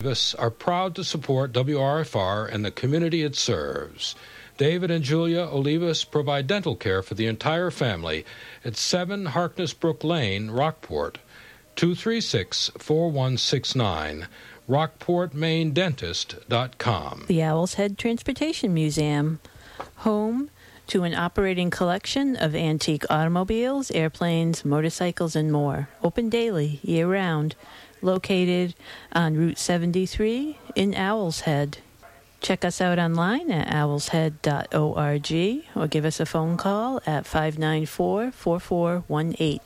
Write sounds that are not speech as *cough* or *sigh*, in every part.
Davis are proud to support WRFR and the community it serves. David and Julia Olivas provide dental care for the entire family at 7 Harkness Brook Lane, Rockport, 236 4169, rockportmaindentist.com. The Owl's Head Transportation Museum, home to an operating collection of antique automobiles, airplanes, motorcycles, and more. Open daily, year round located on Route 73 in Owl's Head. Check us out online at owlshead.org or give us a phone call at 594 4418.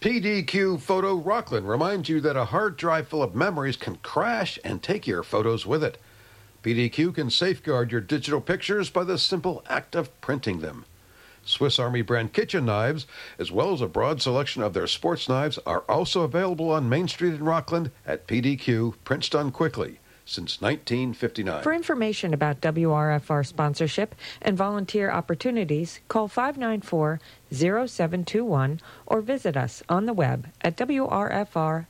PDQ Photo Rockland reminds you that a hard drive full of memories can crash and take your photos with it. PDQ can safeguard your digital pictures by the simple act of printing them. Swiss Army brand kitchen knives, as well as a broad selection of their sports knives, are also available on Main Street in Rockland at PDQ, prints done quickly since 1959. For information about WRFR sponsorship and volunteer opportunities, call 594 0721 or visit us on the web at wrfr.org.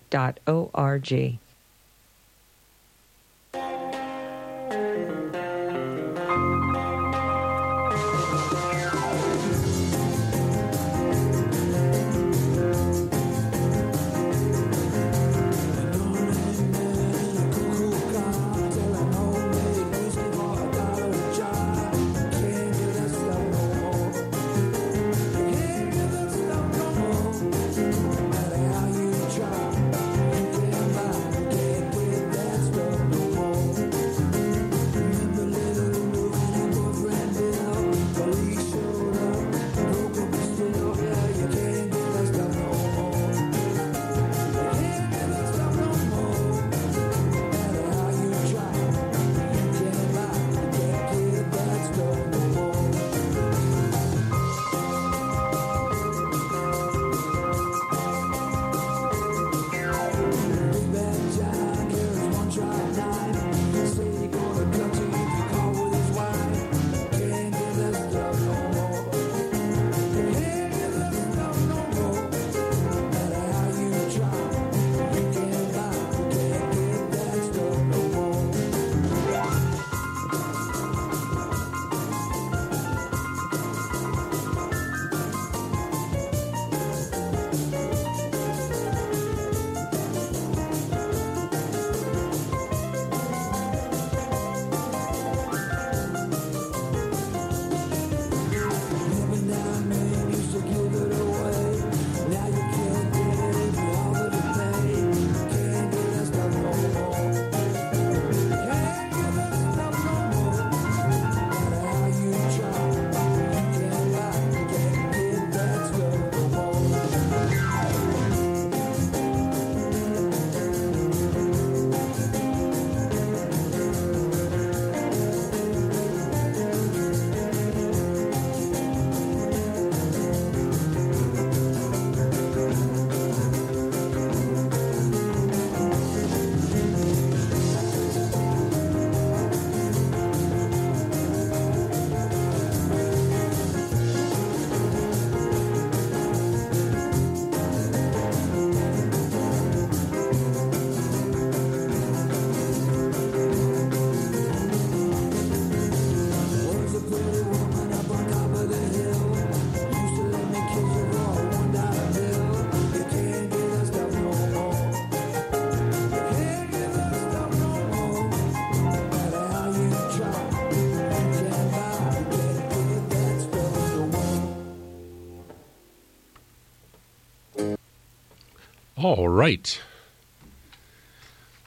All right.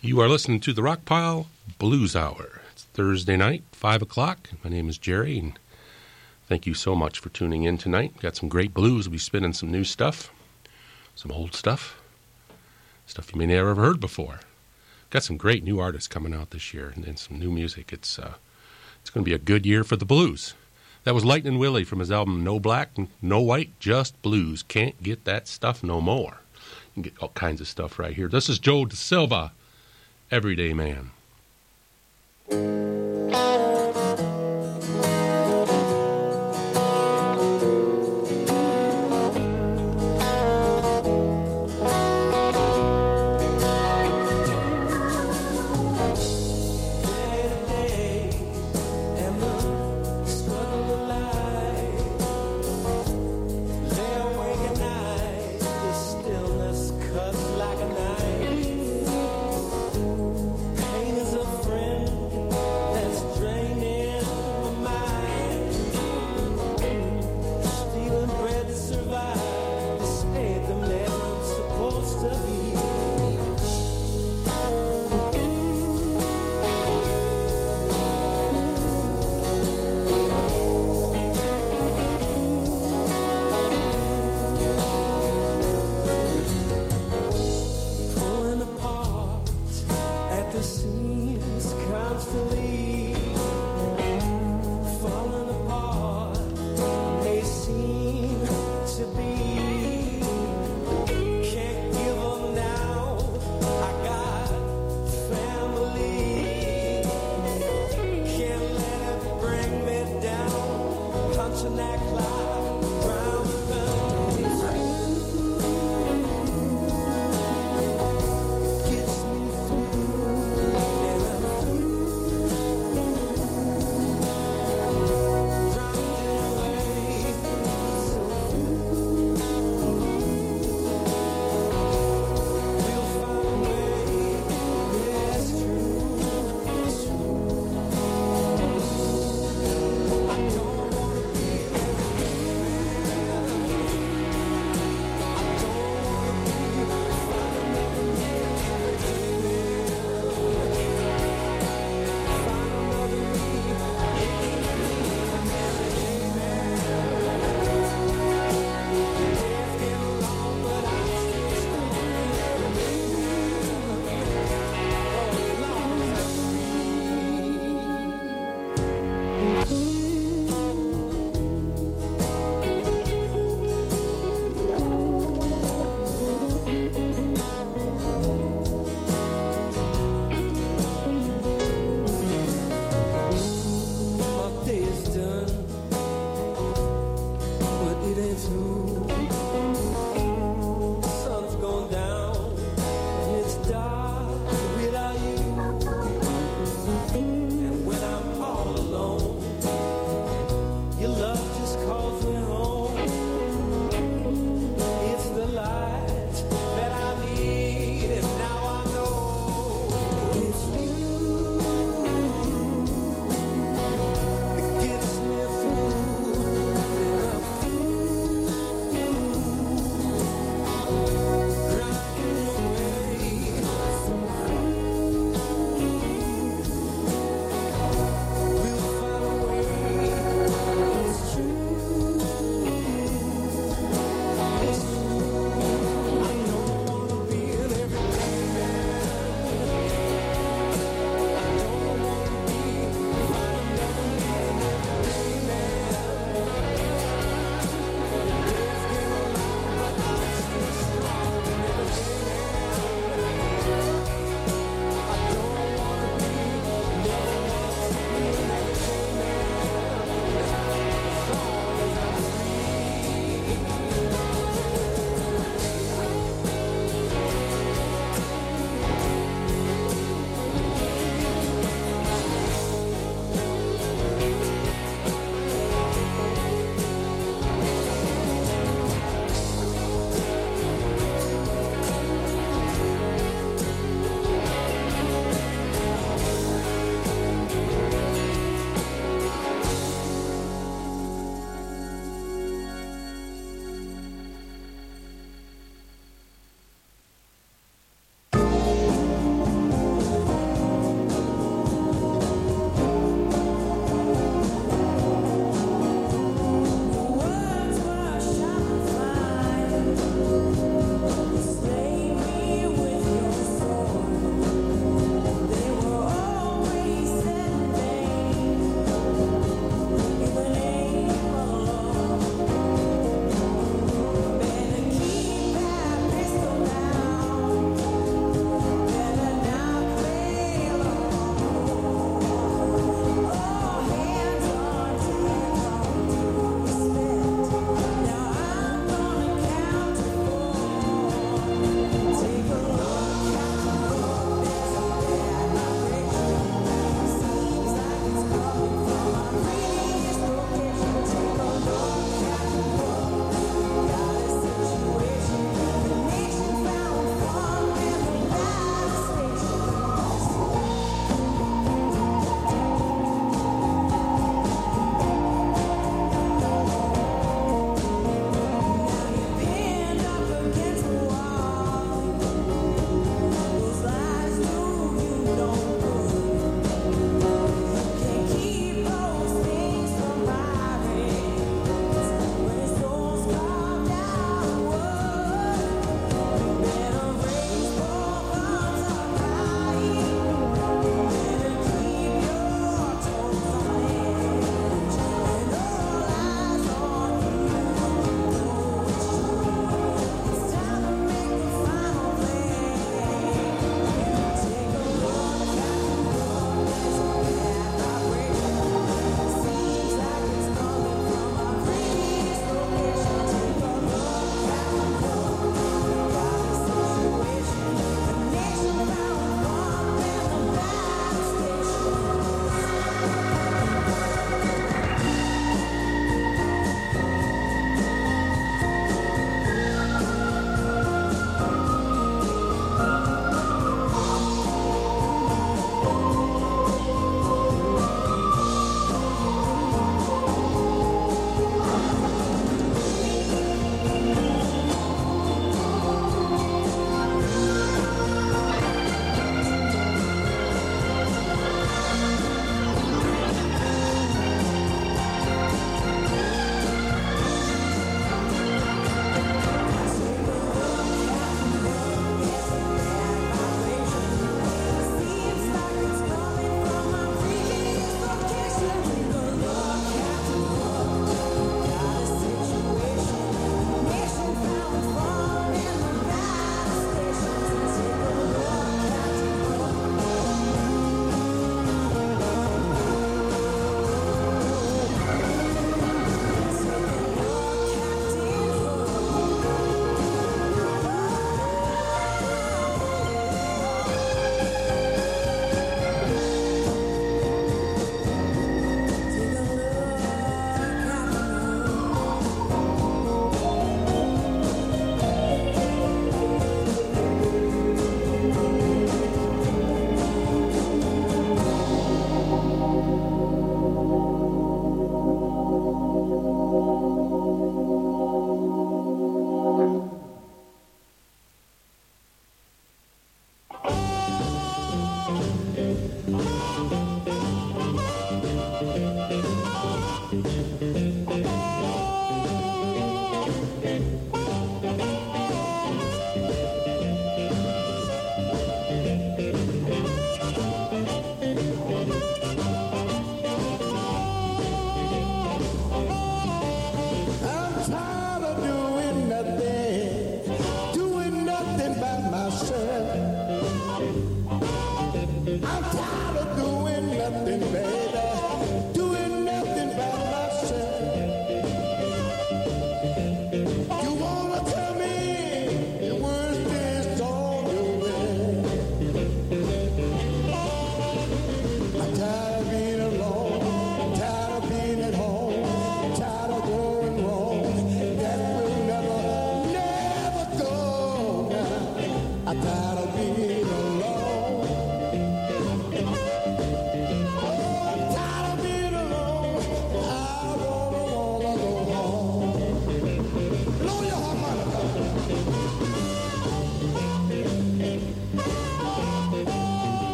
You are listening to the Rockpile Blues Hour. It's Thursday night, 5 o'clock. My name is Jerry, and thank you so much for tuning in tonight. Got some great blues. We'll be spinning some new stuff, some old stuff, stuff you may never have heard before. Got some great new artists coming out this year and, and some new music. It's, uh, it's going to be a good year for the blues. That was Lightning Willie from his album No Black, No White, Just Blues. Can't get that stuff no more. Can get all kinds of stuff right here. This is Joe DaSilva, Everyday Man.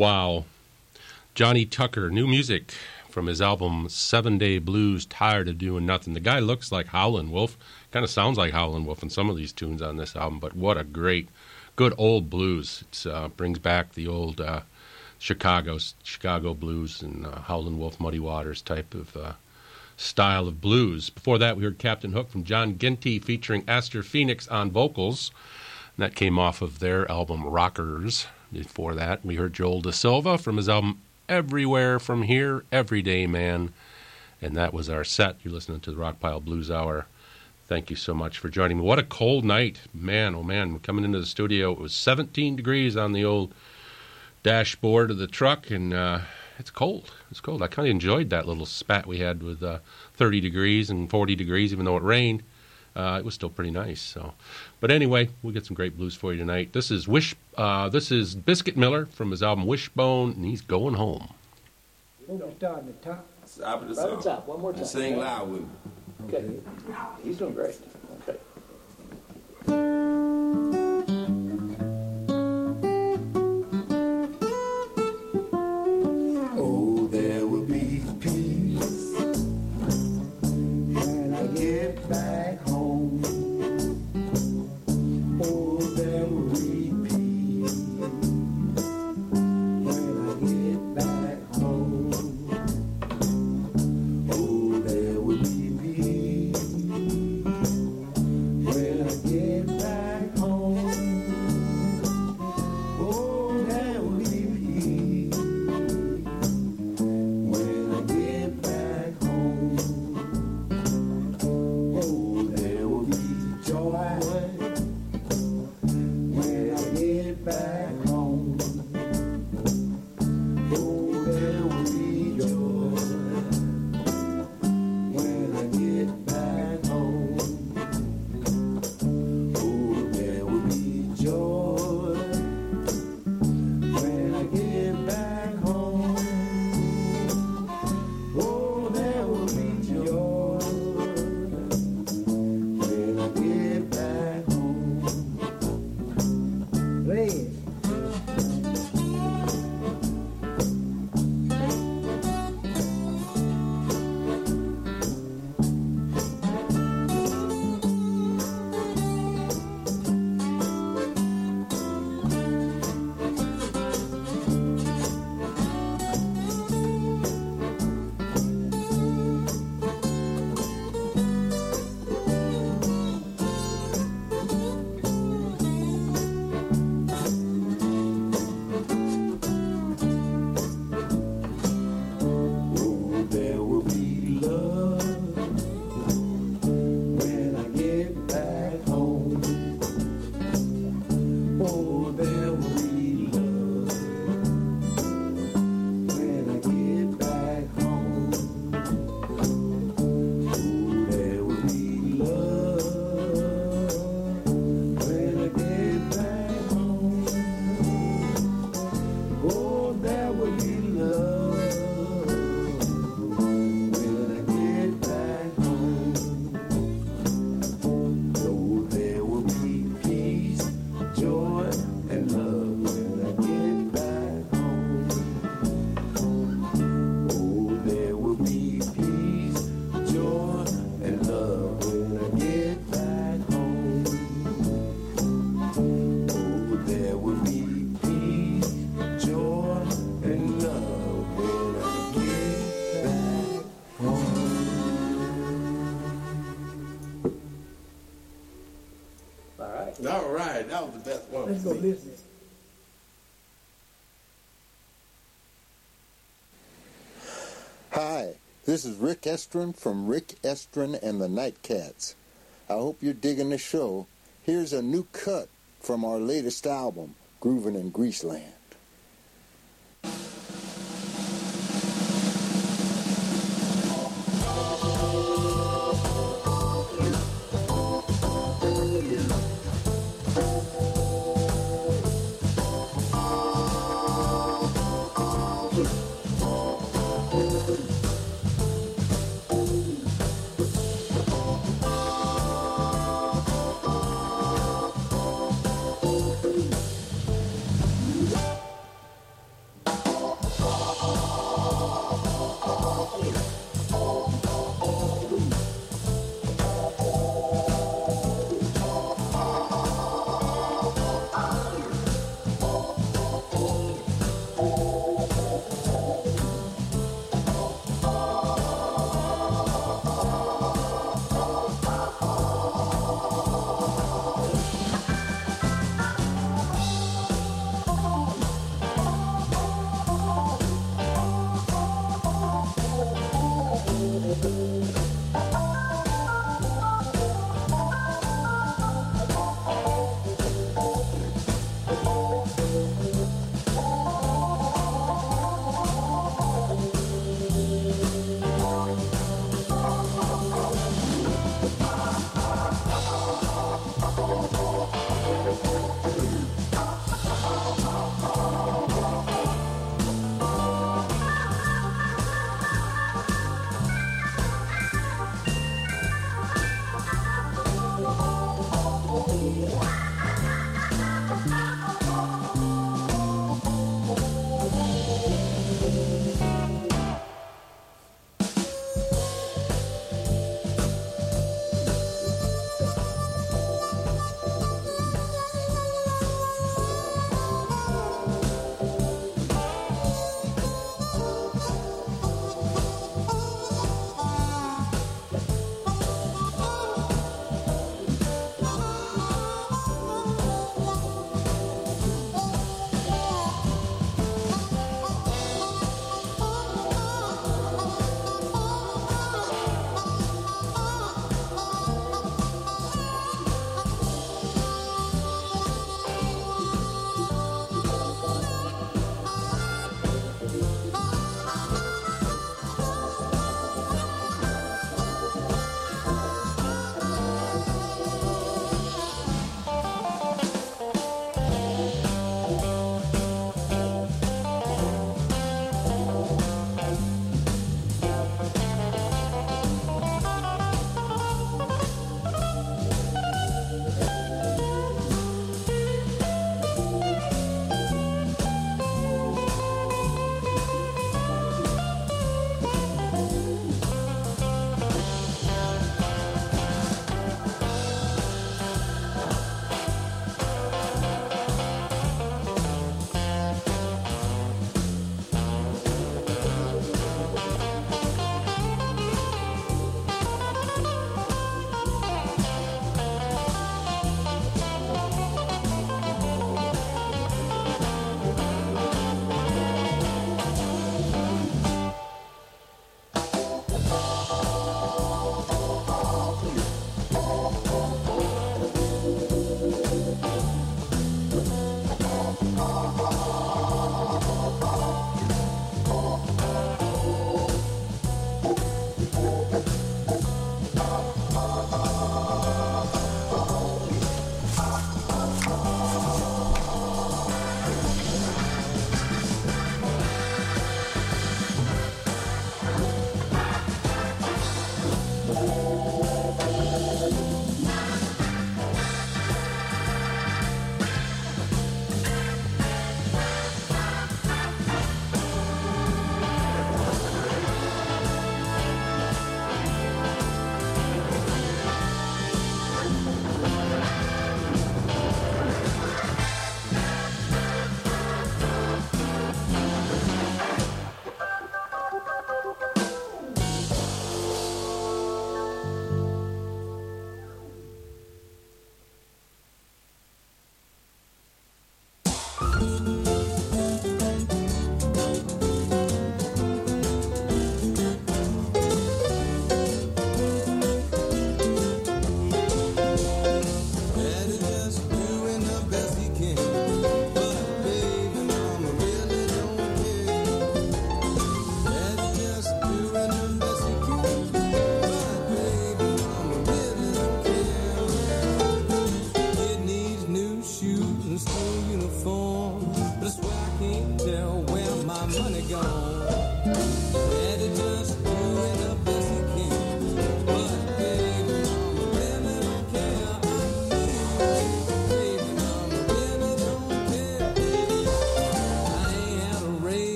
Wow. Johnny Tucker, new music from his album Seven Day Blues, Tired of Doing Nothing. The guy looks like Howlin' Wolf, kind of sounds like Howlin' Wolf in some of these tunes on this album, but what a great, good old blues. It uh, brings back the old uh, Chicago, Chicago blues and uh, Howlin' Wolf, Muddy Waters type of uh, style of blues. Before that, we heard Captain Hook from John Ginty featuring Aster Pheonix on vocals. That came off of their album Rockers. Before that, we heard Joel DaSilva from his album Everywhere From Here, Everyday Man. And that was our set. You're listening to the Rockpile Blues Hour. Thank you so much for joining me. What a cold night. Man, oh man, coming into the studio, it was 17 degrees on the old dashboard of the truck, and uh, it's cold. It's cold. I kind of enjoyed that little spat we had with uh, 30 degrees and 40 degrees, even though it rained. Uh, it was still pretty nice. So, but anyway, we'll get some great blues for you tonight. This is Wish. Uh, this is Biscuit Miller from his album Wishbone, and he's going home. Stop at the top. Stop at the top. One more time. Sing loud with me. Okay. okay. He's doing great. Okay. This is Rick Estrin from Rick Estrin and the Nightcats. I hope you're digging the show. Here's a new cut from our latest album, Groovin' in Greaseland.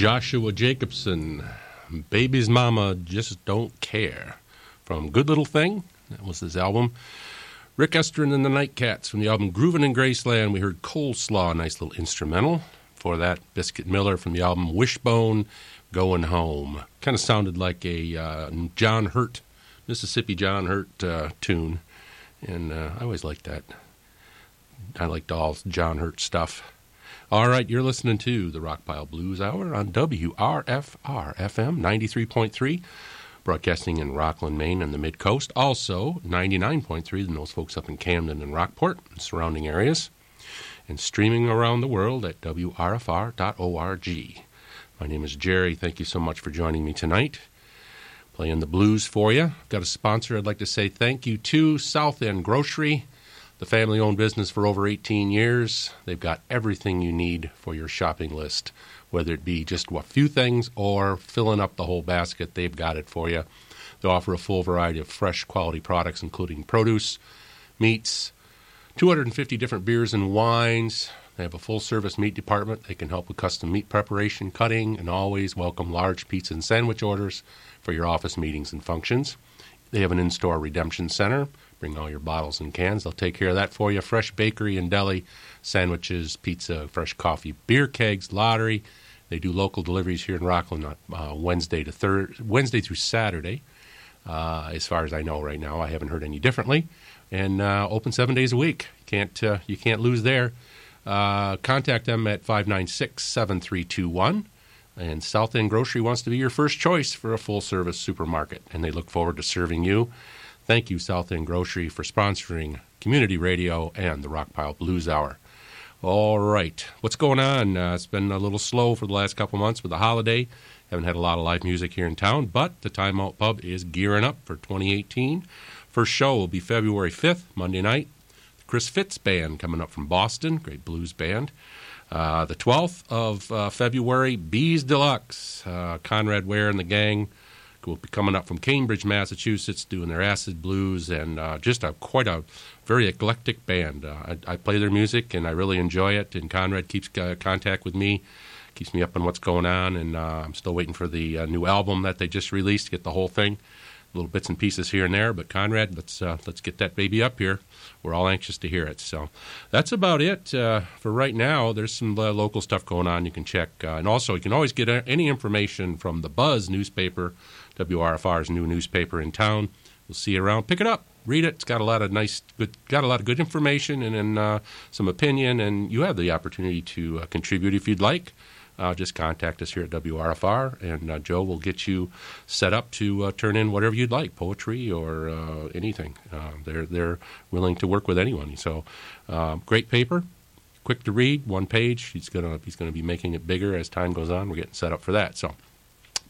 Joshua Jacobson, Baby's Mama Just Don't Care. From Good Little Thing, that was his album. Rick Estrin and the Nightcats from the album Groovin' in Greaseland. We heard Coleslaw, a nice little instrumental. For that, Biscuit Miller from the album Wishbone, Going Home. Kind of sounded like a uh, John Hurt, Mississippi John Hurt uh, tune. And uh, I always liked that. I liked all John Hurt stuff. All right, you're listening to the Rockpile Blues Hour on WRFR FM 93.3, broadcasting in Rockland, Maine and the Mid Coast. Also, 99.3, and those folks up in Camden and Rockport and surrounding areas. And streaming around the world at WRFR.org. My name is Jerry. Thank you so much for joining me tonight. Playing the blues for you. I've got a sponsor. I'd like to say thank you to South End Grocery the family owned business for over 18 years. They've got everything you need for your shopping list, whether it be just a few things or filling up the whole basket, they've got it for you. They offer a full variety of fresh quality products, including produce, meats, 250 different beers and wines. They have a full service meat department. They can help with custom meat preparation, cutting, and always welcome large pizza and sandwich orders for your office meetings and functions. They have an in store redemption center Bring all your bottles and cans. They'll take care of that for you. Fresh bakery and deli, sandwiches, pizza, fresh coffee, beer kegs, lottery. They do local deliveries here in Rockland on uh, Wednesday to third, Wednesday through Saturday. Uh, as far as I know right now, I haven't heard any differently. And uh, open seven days a week. Can't you can't lose there. Contact them at 596 7321. And South End Grocery wants to be your first choice for a full service supermarket. And they look forward to serving you. Thank you, South End Grocery, for sponsoring community radio and the Rockpile Blues Hour. All right, what's going on? Uh, it's been a little slow for the last couple months with the holiday. Haven't had a lot of live music here in town, but the Time Out Pub is gearing up for 2018. First show will be February 5th, Monday night. The Chris Fitz Band coming up from Boston, great blues band. Uh, the 12th of uh, February, Bees Deluxe, uh, Conrad Warre and the gang will be coming up from Cambridge, Massachusetts, doing their acid blues, and uh, just a quite a very eclectic band. Uh, I, I, play their music, and I really enjoy it. And Conrad keeps uh, contact with me, keeps me up on what's going on, and I'm still waiting for the new album that they just released to get the whole thing. Little bits and pieces here and there, but Conrad, let's let's get that baby up here. We're all anxious to hear it. So that's about it for right now. There's some local stuff going on you can check, and also you can always get any information from the Buzz newspaper WRFR's new newspaper in town. We'll see you around. Pick it up. Read it. It's got a lot of nice, good, got a lot of good information and, uh, some opinion. And you have the opportunity to uh, contribute if you'd like. Uh, just contact us here at WRFR, and uh, Joe will get you set up to turn in whatever you'd like, poetry or anything. Uh, they're they're willing to work with anyone. So, uh, great paper, quick to read, one page. He's gonna he's gonna be making it bigger as time goes on. We're getting set up for that. So.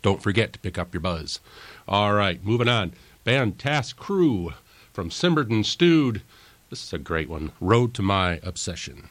Don't forget to pick up your buzz. All right, moving on. Band Tas Cru from Simmered & Stewed. This is a great one. Road to My Obsession.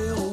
Clarksdale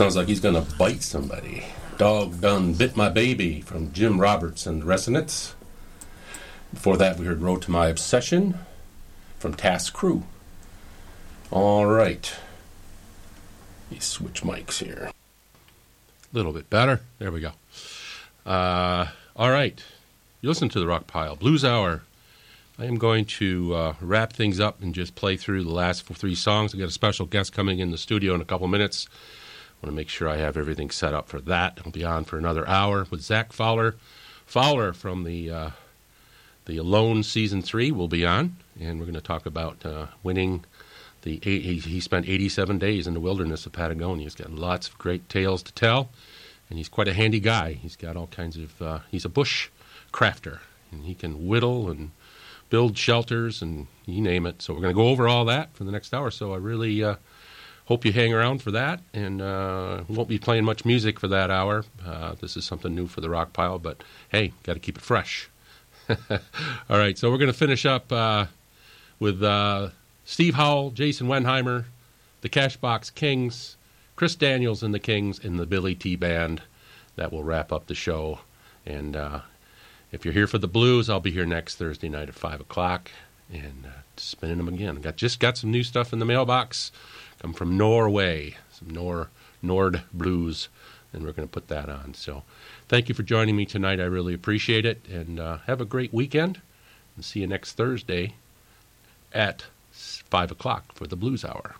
Sounds like he's gonna bite somebody. Dog done bit my baby from Jim Roberts and Resonance. Before that, we heard Road to My Obsession from Tas Cru. All right. Let me switch mics here. A little bit better. There we go. Uh, all right. You listen to the Rock Pile Blues Hour. I am going to uh, wrap things up and just play through the last three songs. I got a special guest coming in the studio in a couple minutes. Want to make sure I have everything set up for that. I'll be on for another hour with Zach Fowler. Fowler from the uh, the Alone season three will be on, and we're going to talk about uh, winning the. He, he spent 87 days in the wilderness of Patagonia. He's got lots of great tales to tell, and he's quite a handy guy. He's got all kinds of. Uh, he's a bush crafter, and he can whittle and build shelters and you name it. So we're going to go over all that for the next hour. So I really uh, hope you hang around for that. And uh, won't be playing much music for that hour. Uh, this is something new for the rock pile, but hey, got to keep it fresh. *laughs* all right, so we're going to finish up uh, with uh, Steve Howell, Jason Weinheimer, the Cashbox Kings, Chris Daniels and the Kings, and the Billy T Band. That will wrap up the show. And if you're here for the blues, I'll be here next Thursday night at five o'clock and spinning them again. Got just got some new stuff in the mailbox. Come from Norway, some Nor Nord blues, and we're going to put that on. So, thank you for joining me tonight. I really appreciate it, and uh, have a great weekend. And see you next Thursday at five o'clock for the Blues Hour.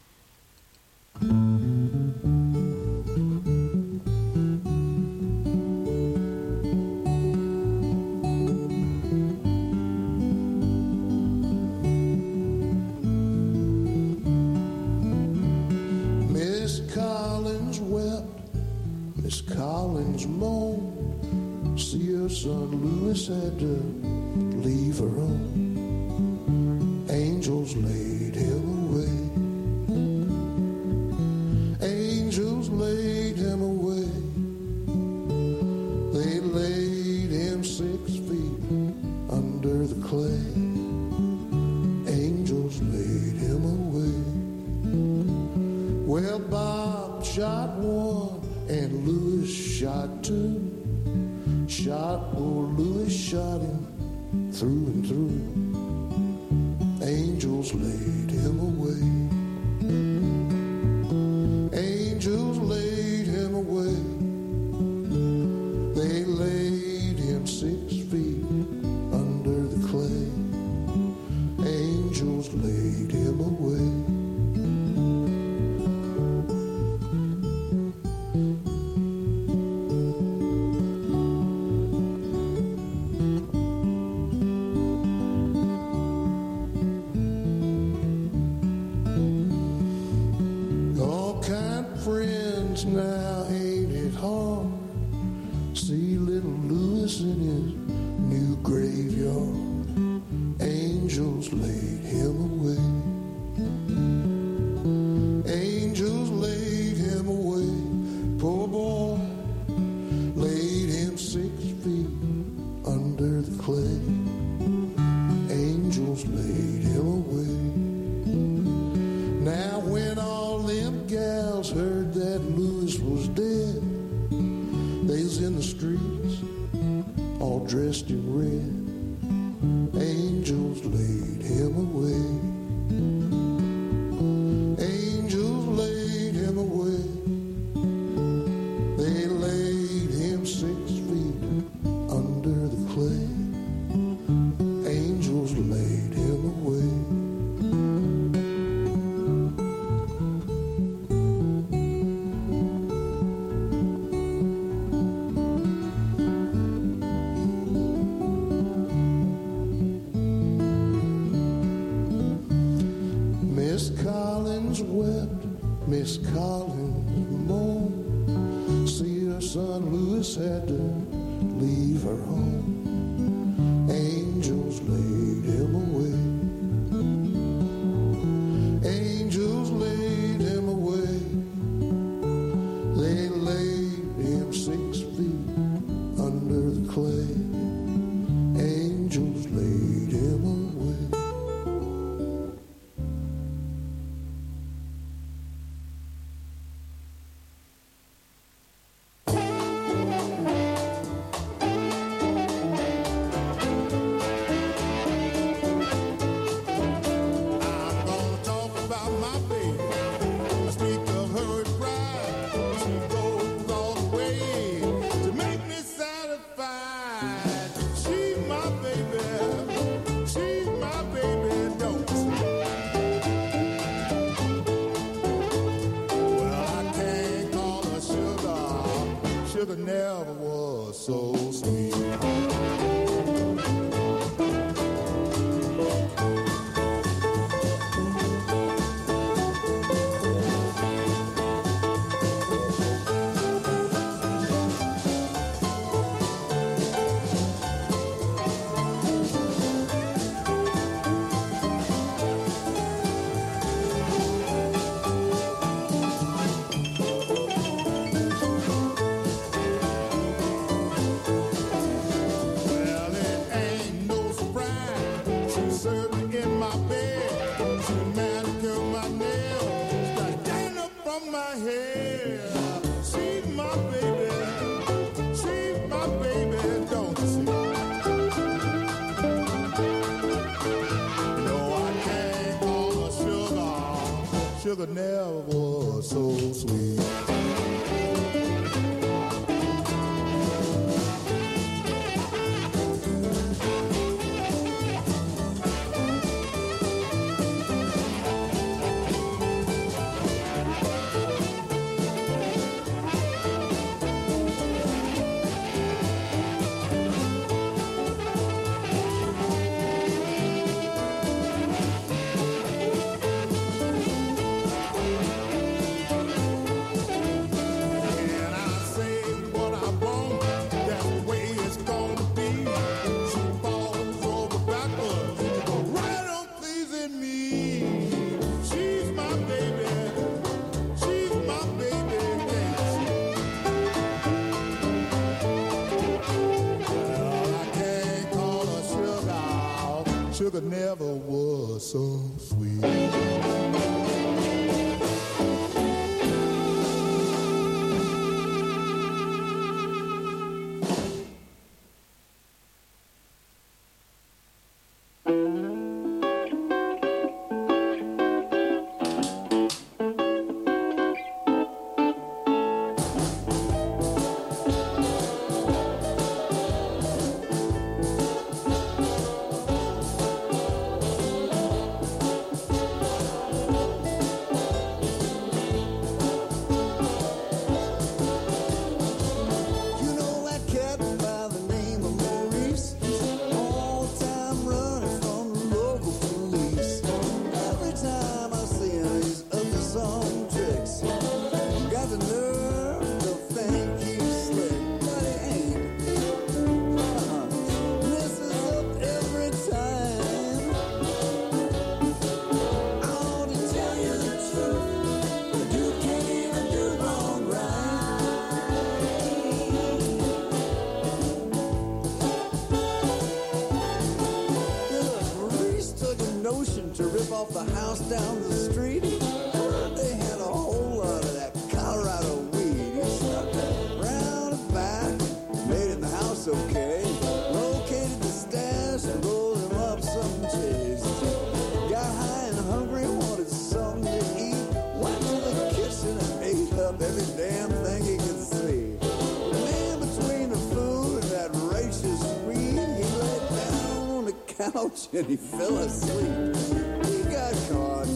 Son Louis had to leave her home. Angels laid him away. Angels laid and *laughs* he fell asleep. He got caught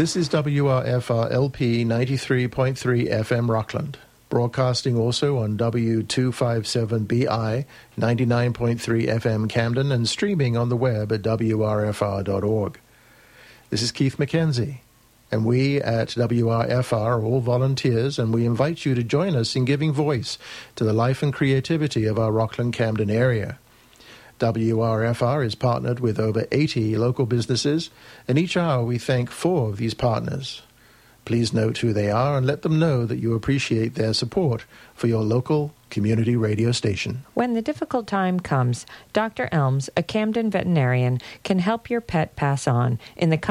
This is WRFR LP 93.3 FM Rockland, broadcasting also on W257BI 99.3 FM Camden and streaming on the web at WRFR.org. This is Keith McKenzie, and we at WRFR are all volunteers, and we invite you to join us in giving voice to the life and creativity of our Rockland Camden area. WRFR is partnered with over 80 local businesses, and each hour we thank four of these partners. Please note who they are and let them know that you appreciate their support for your local community radio station. When the difficult time comes, Dr. Elms, a Camden veterinarian, can help your pet pass on in the comfort